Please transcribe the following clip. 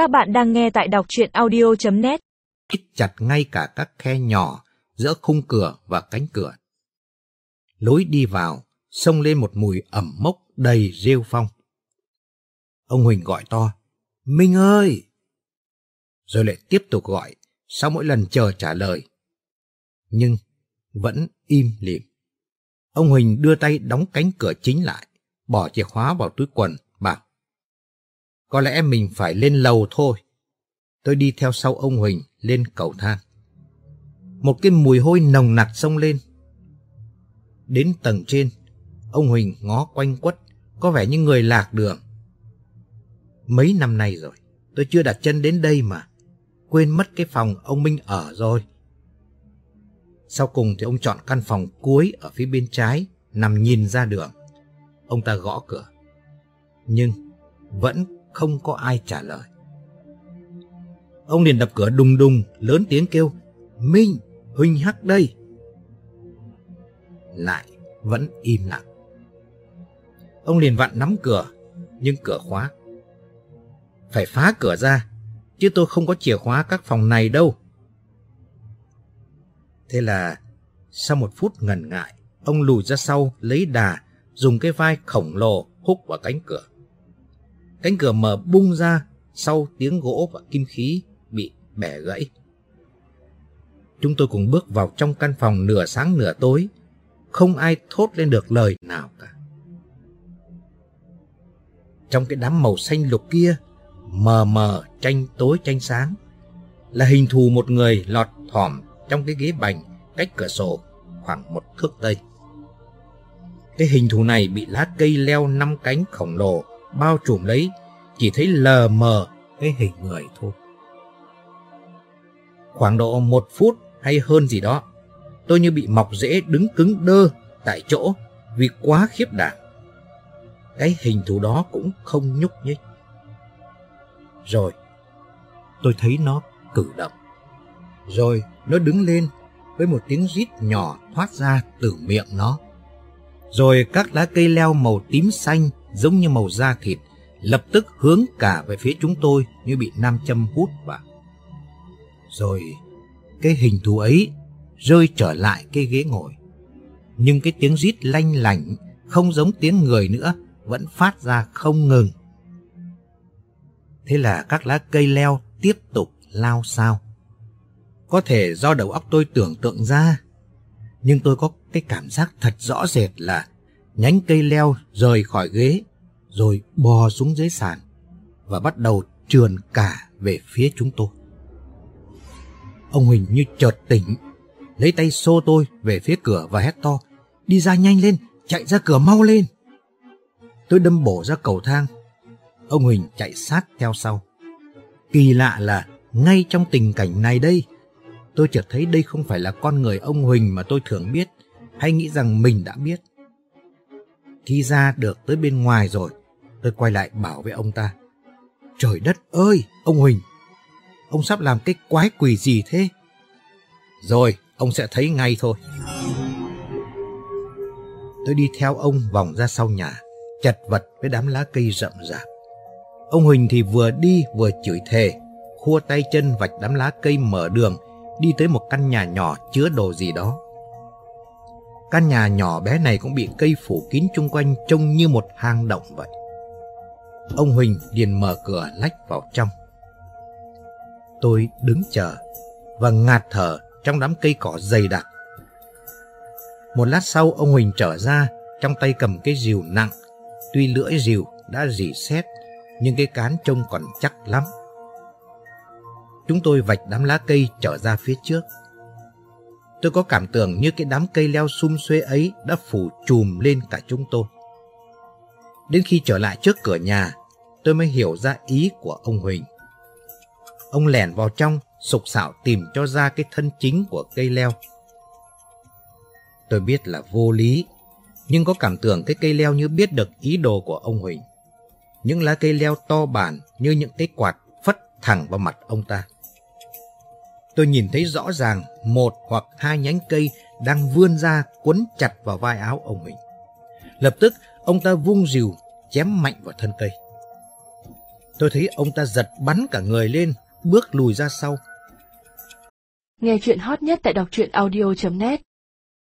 Các bạn đang nghe tại đọc chuyện audio.net Ít chặt ngay cả các khe nhỏ giữa khung cửa và cánh cửa. Lối đi vào, xông lên một mùi ẩm mốc đầy rêu phong. Ông Huỳnh gọi to, Minh ơi! Rồi lại tiếp tục gọi, sau mỗi lần chờ trả lời. Nhưng vẫn im lìm. Ông Huỳnh đưa tay đóng cánh cửa chính lại, bỏ chìa khóa vào túi quần, có lẽ mình phải lên lầu thôi. Tôi đi theo sau ông Huỳnh lên cầu thang. Một cái mùi hôi nồng nặc xông lên. Đến tầng trên, ông Huỳnh ngó quanh quất, có vẻ như người lạc đường. Mấy năm nay rồi, tôi chưa đặt chân đến đây mà. Quên mất cái phòng ông Minh ở rồi. Sau cùng thì ông chọn căn phòng cuối ở phía bên trái, nằm nhìn ra đường. Ông ta gõ cửa. Nhưng vẫn không có ai trả lời. Ông liền đập cửa đùng đùng, lớn tiếng kêu, Minh, Huỳnh Hắc đây. Lại vẫn im lặng. Ông liền vặn nắm cửa, nhưng cửa khóa. Phải phá cửa ra, chứ tôi không có chìa khóa các phòng này đâu. Thế là sau một phút ngần ngại, ông lùi ra sau lấy đà, dùng cái vai khổng lồ húc vào cánh cửa. Cánh cửa mở bung ra sau tiếng gỗ và kim khí bị bẻ gãy. Chúng tôi cùng bước vào trong căn phòng nửa sáng nửa tối, không ai thốt lên được lời nào cả. Trong cái đám màu xanh lục kia, mờ mờ tranh tối tranh sáng, là hình thù một người lọt thỏm trong cái ghế bành cách cửa sổ khoảng một thước tây. Cái hình thù này bị lá cây leo năm cánh khổng lồ bao trùm lấy, chỉ thấy lờ mờ cái hình người thôi. Khoảng độ một phút hay hơn gì đó, tôi như bị mọc rễ đứng cứng đơ tại chỗ vì quá khiếp đảm. Cái hình thù đó cũng không nhúc nhích. Rồi, tôi thấy nó cử động. Rồi nó đứng lên với một tiếng rít nhỏ thoát ra từ miệng nó. Rồi các lá cây leo màu tím xanh giống như màu da thịt lập tức hướng cả về phía chúng tôi như bị nam châm hút vào. Rồi cái hình thù ấy rơi trở lại cái ghế ngồi. Nhưng cái tiếng rít lanh lảnh không giống tiếng người nữa vẫn phát ra không ngừng. Thế là các lá cây leo tiếp tục lao sao. Có thể do đầu óc tôi tưởng tượng ra, nhưng tôi có cái cảm giác thật rõ rệt là nhánh cây leo rời khỏi ghế, rồi bò xuống dưới sàn và bắt đầu trườn cả về phía chúng tôi. Ông Huỳnh như chợt tỉnh, lấy tay xô tôi về phía cửa và hét to, đi ra nhanh lên, chạy ra cửa mau lên. Tôi đâm bổ ra cầu thang, ông Huỳnh chạy sát theo sau. Kỳ lạ là ngay trong tình cảnh này đây, tôi chợt thấy đây không phải là con người ông Huỳnh mà tôi thường biết, hay nghĩ rằng mình đã biết. Khi ra được tới bên ngoài rồi, tôi quay lại bảo với ông ta. Trời đất ơi, ông Huỳnh, ông sắp làm cái quái quỷ gì thế? Rồi, ông sẽ thấy ngay thôi. Tôi đi theo ông vòng ra sau nhà, chật vật với đám lá cây rậm rạp. Ông Huỳnh thì vừa đi vừa chửi thề, khua tay chân vạch đám lá cây mở đường, đi tới một căn nhà nhỏ chứa đồ gì đó. Căn nhà nhỏ bé này cũng bị cây phủ kín chung quanh trông như một hang động vậy. Ông Huỳnh liền mở cửa lách vào trong. Tôi đứng chờ và ngạt thở trong đám cây cỏ dày đặc. Một lát sau ông Huỳnh trở ra, trong tay cầm cái rìu nặng. Tuy lưỡi rìu đã rỉ sét, nhưng cái cán trông còn chắc lắm. Chúng tôi vạch đám lá cây trở ra phía trước. Tôi có cảm tưởng như cái đám cây leo sum xuê ấy đã phủ trùm lên cả chúng tôi. Đến khi trở lại trước cửa nhà, tôi mới hiểu ra ý của ông Huỳnh. Ông lẻn vào trong, sục sạo tìm cho ra cái thân chính của cây leo. Tôi biết là vô lý, nhưng có cảm tưởng cái cây leo như biết được ý đồ của ông Huỳnh. Những lá cây leo to bản như những cái quạt phất thẳng vào mặt ông ta. Tôi nhìn thấy rõ ràng một hoặc hai nhánh cây đang vươn ra quấn chặt vào vai áo ông mình Lập tức, ông ta vung rìu chém mạnh vào thân cây. Tôi thấy ông ta giật bắn cả người lên, bước lùi ra sau. Nghe chuyện hot nhất tại đọc truyện audio.net